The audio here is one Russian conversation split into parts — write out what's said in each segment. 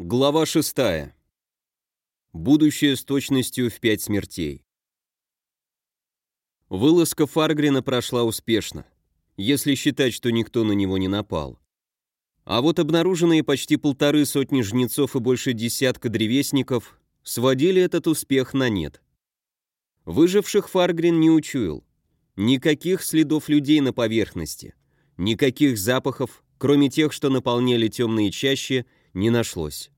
Глава 6. Будущее с точностью в пять смертей. Вылазка Фаргрина прошла успешно, если считать, что никто на него не напал. А вот обнаруженные почти полторы сотни жнецов и больше десятка древесников сводили этот успех на нет. Выживших Фаргрин не учуял. Никаких следов людей на поверхности, никаких запахов, кроме тех, что наполняли темные чащи, не нашлось.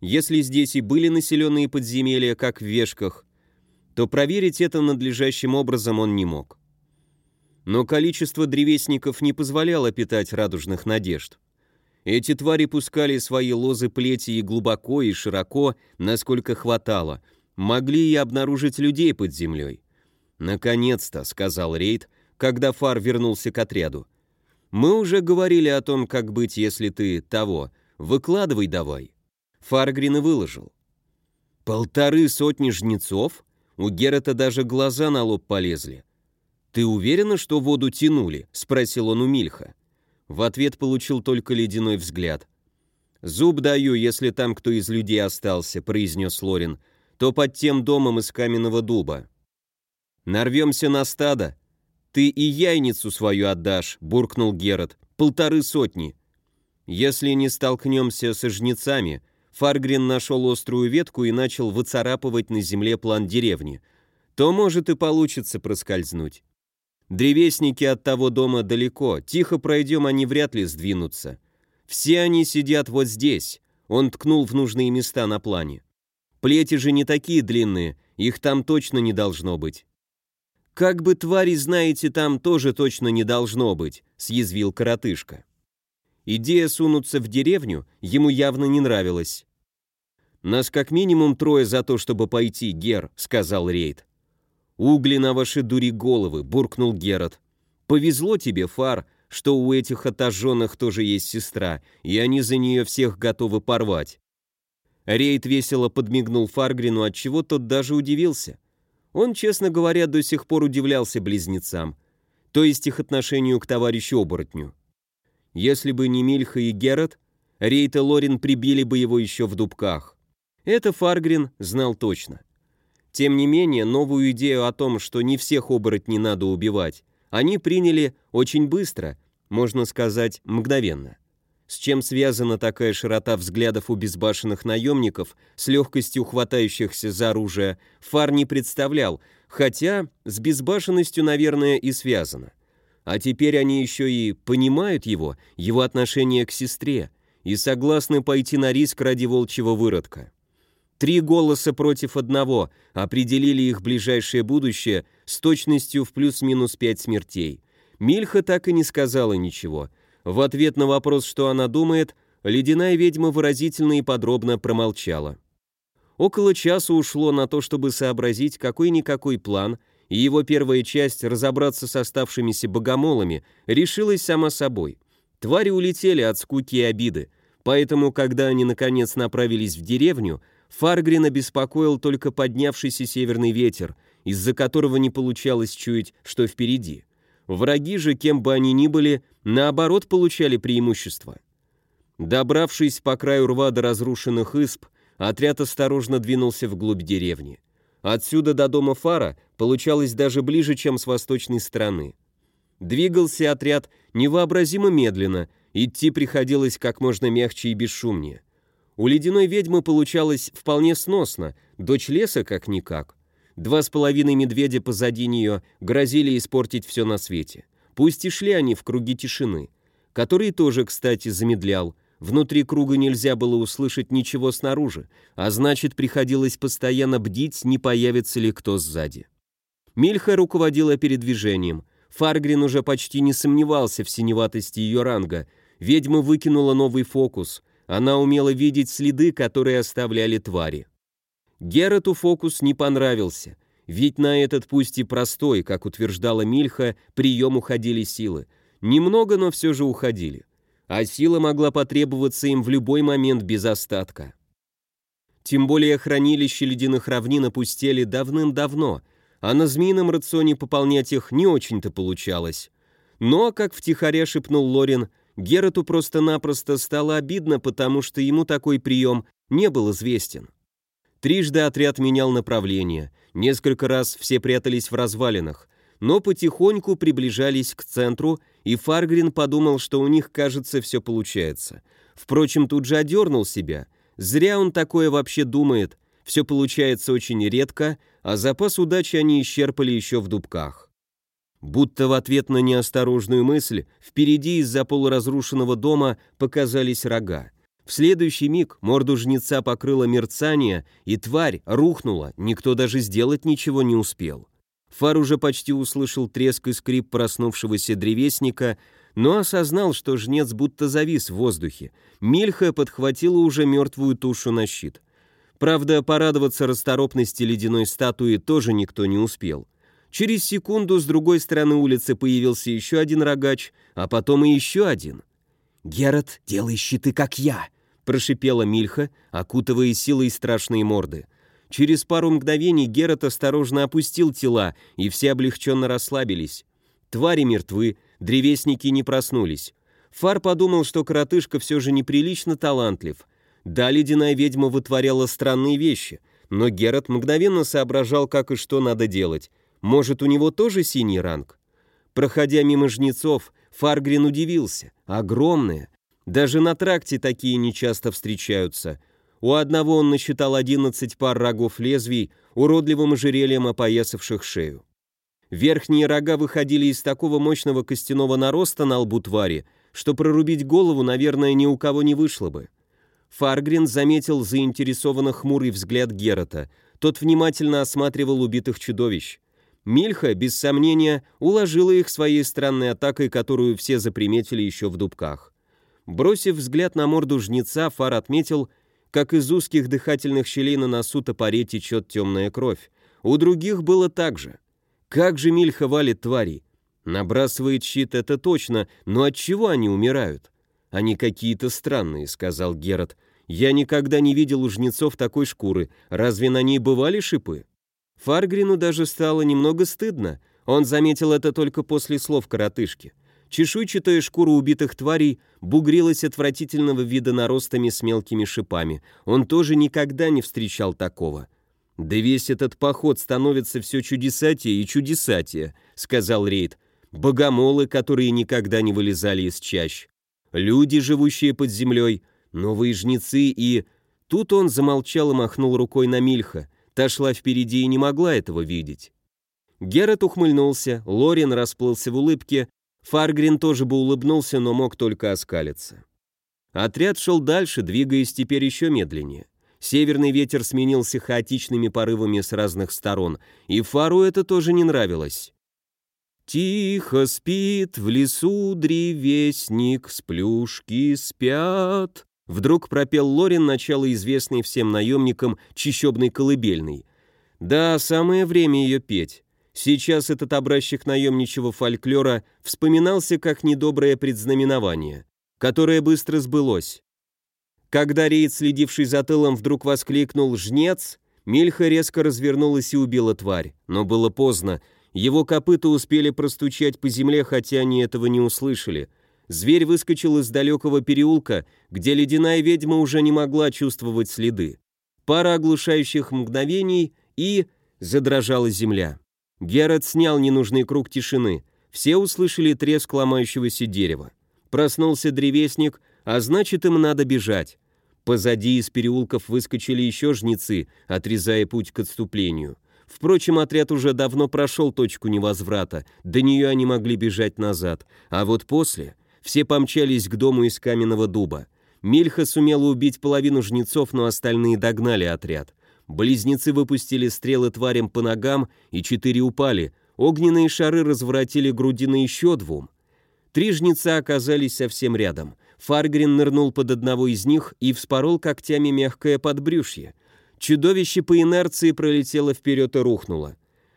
Если здесь и были населенные подземелья, как в Вешках, то проверить это надлежащим образом он не мог. Но количество древесников не позволяло питать радужных надежд. Эти твари пускали свои лозы плети и глубоко, и широко, насколько хватало, могли и обнаружить людей под землей. «Наконец-то», — сказал Рейд, когда Фар вернулся к отряду. «Мы уже говорили о том, как быть, если ты того. Выкладывай давай». Фаргрин и выложил. «Полторы сотни жнецов?» У Герата даже глаза на лоб полезли. «Ты уверена, что воду тянули?» — спросил он у Мильха. В ответ получил только ледяной взгляд. «Зуб даю, если там кто из людей остался», — произнес Лорин, «то под тем домом из каменного дуба». «Нарвемся на стадо. Ты и яйницу свою отдашь», — буркнул Герат. «Полторы сотни». «Если не столкнемся со жнецами», Фаргрин нашел острую ветку и начал выцарапывать на земле план деревни. То, может, и получится проскользнуть. Древесники от того дома далеко, тихо пройдем, они вряд ли сдвинутся. Все они сидят вот здесь. Он ткнул в нужные места на плане. Плети же не такие длинные, их там точно не должно быть. «Как бы твари, знаете, там тоже точно не должно быть», — съязвил коротышка. Идея сунуться в деревню ему явно не нравилась. «Нас как минимум трое за то, чтобы пойти, Гер», — сказал Рейд. «Угли на ваши дури головы», — буркнул Герат. «Повезло тебе, Фар, что у этих отожженных тоже есть сестра, и они за нее всех готовы порвать». Рейд весело подмигнул Фаргрину, отчего тот даже удивился. Он, честно говоря, до сих пор удивлялся близнецам, то есть их отношению к товарищу-оборотню. Если бы не Мильха и Герат, Рейт и Лорин прибили бы его еще в дубках. Это Фаргрин знал точно. Тем не менее, новую идею о том, что не всех оборотней надо убивать, они приняли очень быстро, можно сказать, мгновенно. С чем связана такая широта взглядов у безбашенных наемников, с легкостью хватающихся за оружие, Фар не представлял, хотя с безбашенностью, наверное, и связано. А теперь они еще и понимают его, его отношение к сестре, и согласны пойти на риск ради волчьего выродка. Три голоса против одного определили их ближайшее будущее с точностью в плюс-минус пять смертей. Мильха так и не сказала ничего. В ответ на вопрос, что она думает, ледяная ведьма выразительно и подробно промолчала. Около часа ушло на то, чтобы сообразить какой-никакой план – и его первая часть разобраться с оставшимися богомолами решилась сама собой. Твари улетели от скуки и обиды, поэтому, когда они наконец направились в деревню, Фаргрина беспокоил только поднявшийся северный ветер, из-за которого не получалось чуять, что впереди. Враги же, кем бы они ни были, наоборот получали преимущество. Добравшись по краю рва до разрушенных исп, отряд осторожно двинулся вглубь деревни. Отсюда до дома Фара получалось даже ближе, чем с восточной стороны. Двигался отряд невообразимо медленно, идти приходилось как можно мягче и бесшумнее. У ледяной ведьмы получалось вполне сносно, дочь леса как-никак. Два с половиной медведя позади нее грозили испортить все на свете. Пусть и шли они в круги тишины, который тоже, кстати, замедлял, Внутри круга нельзя было услышать ничего снаружи, а значит, приходилось постоянно бдить, не появится ли кто сзади. Мильха руководила передвижением. Фаргрин уже почти не сомневался в синеватости ее ранга. Ведьма выкинула новый фокус. Она умела видеть следы, которые оставляли твари. Герату фокус не понравился, ведь на этот пусть и простой, как утверждала Мильха, прием уходили силы. Немного, но все же уходили а сила могла потребоваться им в любой момент без остатка. Тем более хранилища ледяных равнин опустели давным-давно, а на змеином рационе пополнять их не очень-то получалось. Но, как втихаря шепнул Лорин, Герату просто-напросто стало обидно, потому что ему такой прием не был известен. Трижды отряд менял направление, несколько раз все прятались в развалинах, но потихоньку приближались к центру, и Фаргрин подумал, что у них, кажется, все получается. Впрочем, тут же одернул себя. Зря он такое вообще думает, все получается очень редко, а запас удачи они исчерпали еще в дубках. Будто в ответ на неосторожную мысль, впереди из-за полуразрушенного дома показались рога. В следующий миг морду жнеца покрыло мерцание, и тварь рухнула, никто даже сделать ничего не успел. Фар уже почти услышал треск и скрип проснувшегося древесника, но осознал, что жнец будто завис в воздухе. Мильха подхватила уже мертвую тушу на щит. Правда, порадоваться расторопности ледяной статуи тоже никто не успел. Через секунду с другой стороны улицы появился еще один рогач, а потом и еще один. «Герат, делай щиты, как я!» — прошипела Мильха, окутывая силой страшные морды. Через пару мгновений Герат осторожно опустил тела, и все облегченно расслабились. Твари мертвы, древесники не проснулись. Фар подумал, что коротышка все же неприлично талантлив. Да, ледяная ведьма вытворяла странные вещи, но Герат мгновенно соображал, как и что надо делать. Может, у него тоже синий ранг? Проходя мимо жнецов, Фаргрин удивился. Огромные. Даже на тракте такие нечасто встречаются – у одного он насчитал 11 пар рогов лезвий, уродливым ожерельем опоясавших шею. Верхние рога выходили из такого мощного костяного нароста на лбу твари, что прорубить голову, наверное, ни у кого не вышло бы. Фаргрин заметил заинтересованно хмурый взгляд Герата. Тот внимательно осматривал убитых чудовищ. Мильха, без сомнения, уложила их своей странной атакой, которую все заприметили еще в дубках. Бросив взгляд на морду жнеца, Фар отметил, как из узких дыхательных щелей на носу топоре течет темная кровь. У других было так же. Как же Мильха валит тварей? Набрасывает щит, это точно, но от чего они умирают? Они какие-то странные, сказал Герат. Я никогда не видел у жнецов такой шкуры. Разве на ней бывали шипы? Фаргрину даже стало немного стыдно. Он заметил это только после слов коротышки. Чешуйчатая шкура убитых тварей бугрилась отвратительного вида наростами с мелкими шипами. Он тоже никогда не встречал такого. «Да весь этот поход становится все чудесатее и чудесатее», — сказал Рейд. «Богомолы, которые никогда не вылезали из чащ. Люди, живущие под землей, новые жнецы и...» Тут он замолчал и махнул рукой на Мильха. Та шла впереди и не могла этого видеть. Герат ухмыльнулся, Лорин расплылся в улыбке, Фаргрин тоже бы улыбнулся, но мог только оскалиться. Отряд шел дальше, двигаясь теперь еще медленнее. Северный ветер сменился хаотичными порывами с разных сторон, и Фару это тоже не нравилось. «Тихо спит в лесу древесник, сплюшки спят», Вдруг пропел Лорин начало известной всем наемникам чищебной колыбельной. Да, самое время ее петь. Сейчас этот образчик наемничего фольклора вспоминался как недоброе предзнаменование, которое быстро сбылось. Когда рейд, следивший за тылом, вдруг воскликнул «Жнец!», Мильха резко развернулась и убила тварь, но было поздно. Его копыта успели простучать по земле, хотя они этого не услышали. Зверь выскочил из далекого переулка, где ледяная ведьма уже не могла чувствовать следы. Пара оглушающих мгновений, и задрожала земля. Герат снял ненужный круг тишины. Все услышали треск ломающегося дерева. Проснулся древесник, а значит, им надо бежать. Позади из переулков выскочили еще жнецы, отрезая путь к отступлению. Впрочем, отряд уже давно прошел точку невозврата, до нее они могли бежать назад, а вот после все помчались к дому из каменного дуба. Мильха сумела убить половину жнецов, но остальные догнали отряд. Близнецы выпустили стрелы тварям по ногам, и четыре упали. Огненные шары разворотили грудины еще двум. Три жнеца оказались совсем рядом. Фаргрин нырнул под одного из них и вспорол когтями мягкое подбрюшье. Чудовище по инерции пролетело вперед и рухнуло.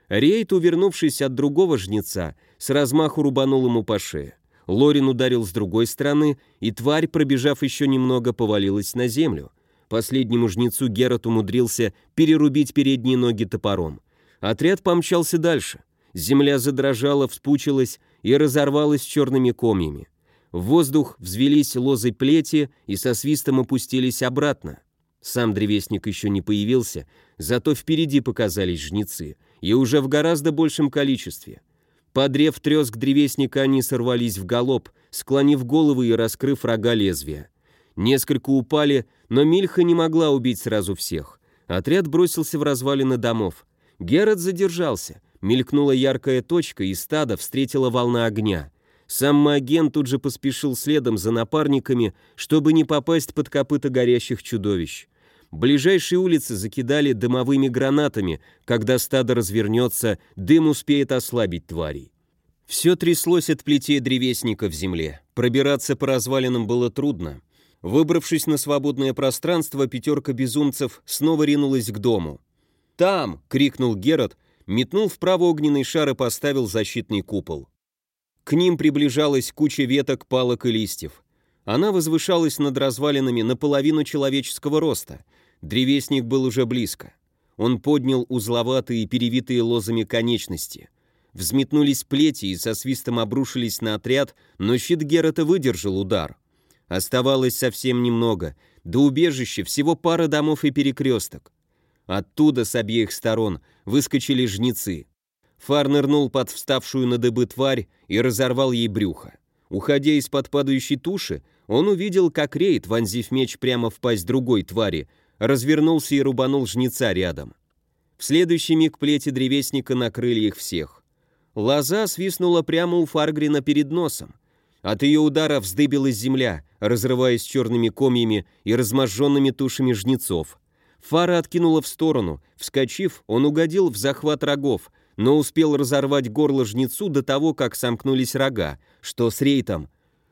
Рейд, увернувшись от другого жнеца, с размаху рубанул ему по шее. Лорин ударил с другой стороны, и тварь, пробежав еще немного, повалилась на землю. Последнему жнецу Герат умудрился перерубить передние ноги топором. Отряд помчался дальше. Земля задрожала, вспучилась и разорвалась черными комьями. В воздух взвелись лозы плети и со свистом опустились обратно. Сам древесник еще не появился, зато впереди показались жнецы, и уже в гораздо большем количестве. Подрев треск древесника, они сорвались в галоп, склонив головы и раскрыв рога лезвия. Несколько упали, но Мильха не могла убить сразу всех. Отряд бросился в развалины домов. Герат задержался. Мелькнула яркая точка, и стадо встретила волна огня. Сам Маген тут же поспешил следом за напарниками, чтобы не попасть под копыта горящих чудовищ. Ближайшие улицы закидали дымовыми гранатами. Когда стадо развернется, дым успеет ослабить тварей. Все тряслось от плетей древесника в земле. Пробираться по развалинам было трудно. Выбравшись на свободное пространство, пятерка безумцев снова ринулась к дому. «Там!» — крикнул Герат, метнул вправо огненный шар и поставил защитный купол. К ним приближалась куча веток, палок и листьев. Она возвышалась над развалинами наполовину человеческого роста. Древесник был уже близко. Он поднял узловатые, перевитые лозами конечности. Взметнулись плети и со свистом обрушились на отряд, но щит Герата выдержал удар. Оставалось совсем немного. До убежища всего пара домов и перекресток. Оттуда с обеих сторон выскочили жнецы. Фар нырнул под вставшую на дыбы тварь и разорвал ей брюхо. Уходя из-под падающей туши, он увидел, как рейд, вонзив меч прямо в пасть другой твари, развернулся и рубанул жнеца рядом. В следующий миг плети древесника накрыли их всех. Лоза свистнула прямо у Фаргрина перед носом. От ее удара вздыбилась земля, разрываясь черными комьями и разможженными тушами жнецов. Фара откинула в сторону. Вскочив, он угодил в захват рогов, но успел разорвать горло жнецу до того, как сомкнулись рога, что с рейтом.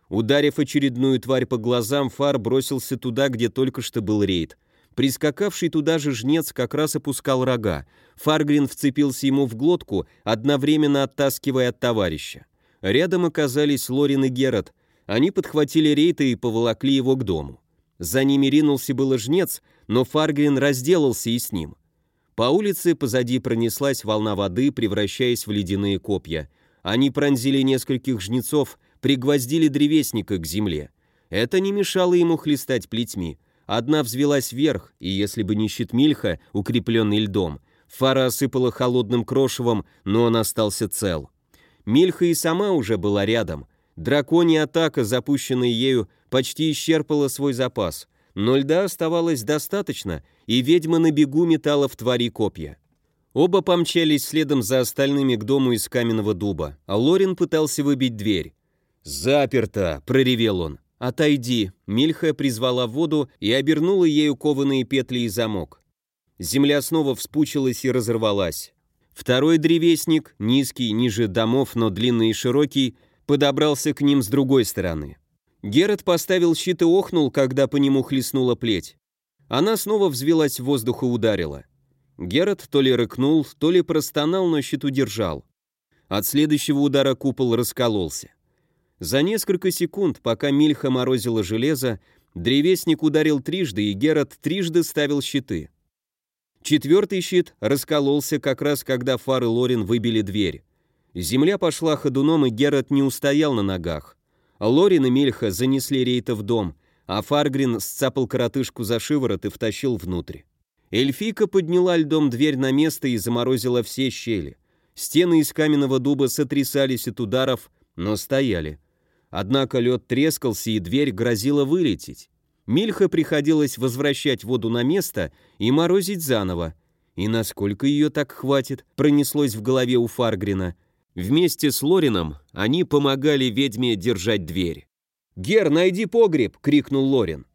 Ударив очередную тварь по глазам, Фар бросился туда, где только что был рейд. Прискакавший туда же жнец как раз опускал рога. Фаргрин вцепился ему в глотку, одновременно оттаскивая от товарища. Рядом оказались Лорин и Герат. Они подхватили рейта и поволокли его к дому. За ними ринулся было жнец, но Фаргрин разделался и с ним. По улице позади пронеслась волна воды, превращаясь в ледяные копья. Они пронзили нескольких жнецов, пригвоздили древесника к земле. Это не мешало ему хлестать плетьми. Одна взвелась вверх, и если бы не щит Мильха, укрепленный льдом, фара осыпала холодным крошевом, но он остался цел. Мильха и сама уже была рядом. Драконья атака, запущенная ею, почти исчерпала свой запас, но льда оставалось достаточно, и ведьма на бегу метала в твари копья. Оба помчались следом за остальными к дому из каменного дуба, а Лорин пытался выбить дверь. «Заперто!» — проревел он. «Отойди!» — Мильха призвала воду и обернула ею кованые петли и замок. Земля снова вспучилась и разорвалась. Второй древесник, низкий, ниже домов, но длинный и широкий, подобрался к ним с другой стороны. Герат поставил щит и охнул, когда по нему хлестнула плеть. Она снова взвелась в воздух и ударила. Герат то ли рыкнул, то ли простонал, но щит удержал. От следующего удара купол раскололся. За несколько секунд, пока Мильха морозила железо, древесник ударил трижды, и Герат трижды ставил щиты. Четвертый щит раскололся как раз, когда фары Лорин выбили дверь. Земля пошла ходуном, и Герат не устоял на ногах. Лорин и Мильха занесли Рейта в дом, а Фаргрин сцапал коротышку за шиворот и втащил внутрь. Эльфийка подняла льдом дверь на место и заморозила все щели. Стены из каменного дуба сотрясались от ударов, но стояли. Однако лед трескался, и дверь грозила вылететь. Мильха приходилось возвращать воду на место и морозить заново. И насколько ее так хватит, пронеслось в голове у Фаргрина. Вместе с Лорином они помогали ведьме держать дверь. «Гер, найди погреб!» — крикнул Лорин.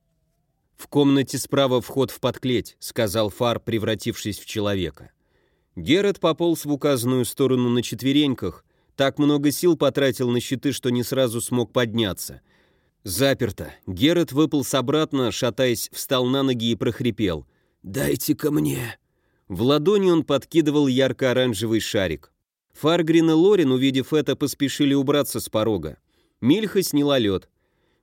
«В комнате справа вход в подклеть», — сказал Фар, превратившись в человека. Герат пополз в указанную сторону на четвереньках, так много сил потратил на щиты, что не сразу смог подняться. Заперто. Герат выполз обратно, шатаясь, встал на ноги и прохрипел. «Дайте ко мне». В ладони он подкидывал ярко-оранжевый шарик. Фаргрин и Лорин, увидев это, поспешили убраться с порога. Мильха сняла лед.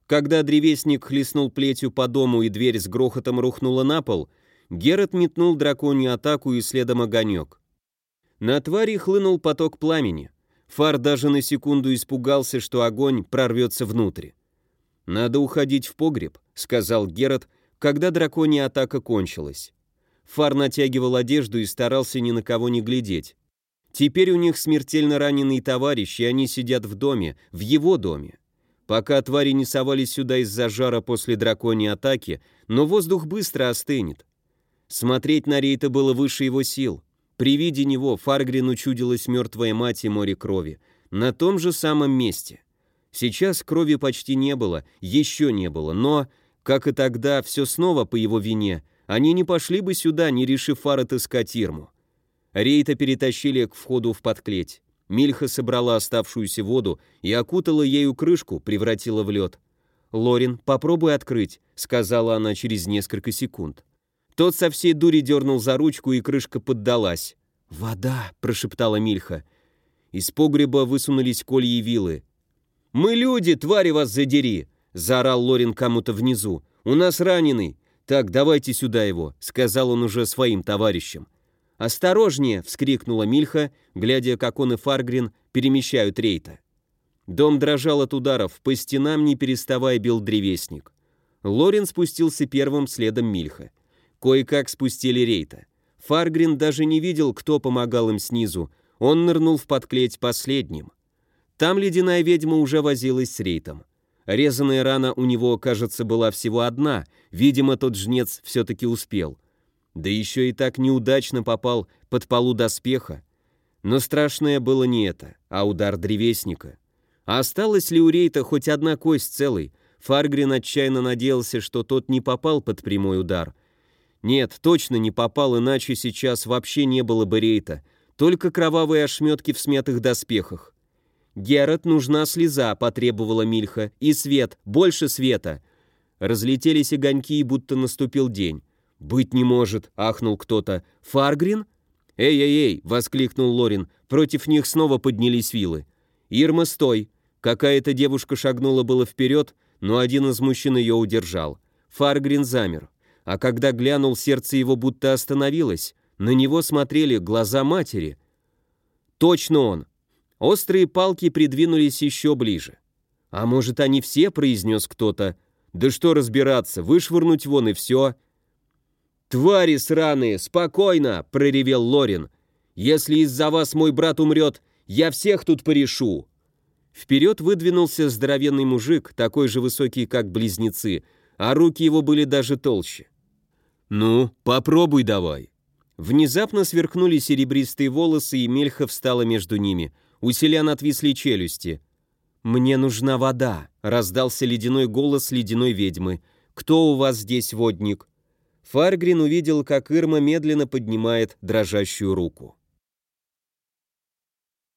Когда древесник хлестнул плетью по дому и дверь с грохотом рухнула на пол, Герат метнул драконью атаку и следом огонек. На твари хлынул поток пламени. Фар даже на секунду испугался, что огонь прорвется внутрь. «Надо уходить в погреб», — сказал Герат, когда драконья атака кончилась. Фар натягивал одежду и старался ни на кого не глядеть. Теперь у них смертельно раненый товарищ, и они сидят в доме, в его доме. Пока твари не совались сюда из-за жара после драконьей атаки, но воздух быстро остынет. Смотреть на Рейта было выше его сил. При виде него Фаргрину чудилась мертвая мать и море крови. На том же самом месте. Сейчас крови почти не было, еще не было, но, как и тогда, все снова по его вине, они не пошли бы сюда, не решив фар отыскать Ирму. Рейта перетащили к входу в подклеть. Мильха собрала оставшуюся воду и окутала ею крышку, превратила в лед. «Лорин, попробуй открыть», — сказала она через несколько секунд. Тот со всей дури дернул за ручку, и крышка поддалась. «Вода!» — прошептала Мильха. Из погреба высунулись кольи и вилы. «Мы люди, твари вас задери!» — заорал Лорин кому-то внизу. «У нас раненый! Так, давайте сюда его!» — сказал он уже своим товарищам. «Осторожнее!» — вскрикнула Мильха, глядя, как он и Фаргрин перемещают рейта. Дом дрожал от ударов, по стенам не переставая бил древесник. Лорин спустился первым, следом Мильха. Кое-как спустили рейта. Фаргрин даже не видел, кто помогал им снизу. Он нырнул в подклеть последним. Там ледяная ведьма уже возилась с рейтом. Резаная рана у него, кажется, была всего одна. Видимо, тот жнец все-таки успел. Да еще и так неудачно попал под полу доспеха. Но страшное было не это, а удар древесника. А осталась ли у рейта хоть одна кость целой? Фаргрин отчаянно надеялся, что тот не попал под прямой удар — нет, точно не попал, иначе сейчас вообще не было бы рейта. Только кровавые ошметки в смятых доспехах. «Герат, нужна слеза», — потребовала Мильха. «И свет, больше света». Разлетелись огоньки, и будто наступил день. «Быть не может», — ахнул кто-то. «Фаргрин?» «Эй-эй-эй!» — воскликнул Лорин. Против них снова поднялись вилы. «Ирма, стой!» Какая-то девушка шагнула было вперед, но один из мужчин ее удержал. Фаргрин замер а когда глянул, сердце его будто остановилось. На него смотрели глаза матери. Точно он. Острые палки придвинулись еще ближе. «А может, они все?» — произнес кто-то. «Да что разбираться, вышвырнуть вон и все». «Твари сраные, спокойно!» — проревел Лорин. «Если из-за вас мой брат умрет, я всех тут порешу!» Вперед выдвинулся здоровенный мужик, такой же высокий, как близнецы, а руки его были даже толще. «Ну, попробуй давай». Внезапно сверкнули серебристые волосы, и Мельха встала между ними. У селян отвисли челюсти. «Мне нужна вода», — раздался ледяной голос ледяной ведьмы. «Кто у вас здесь водник?» Фаргрин увидел, как Ирма медленно поднимает дрожащую руку.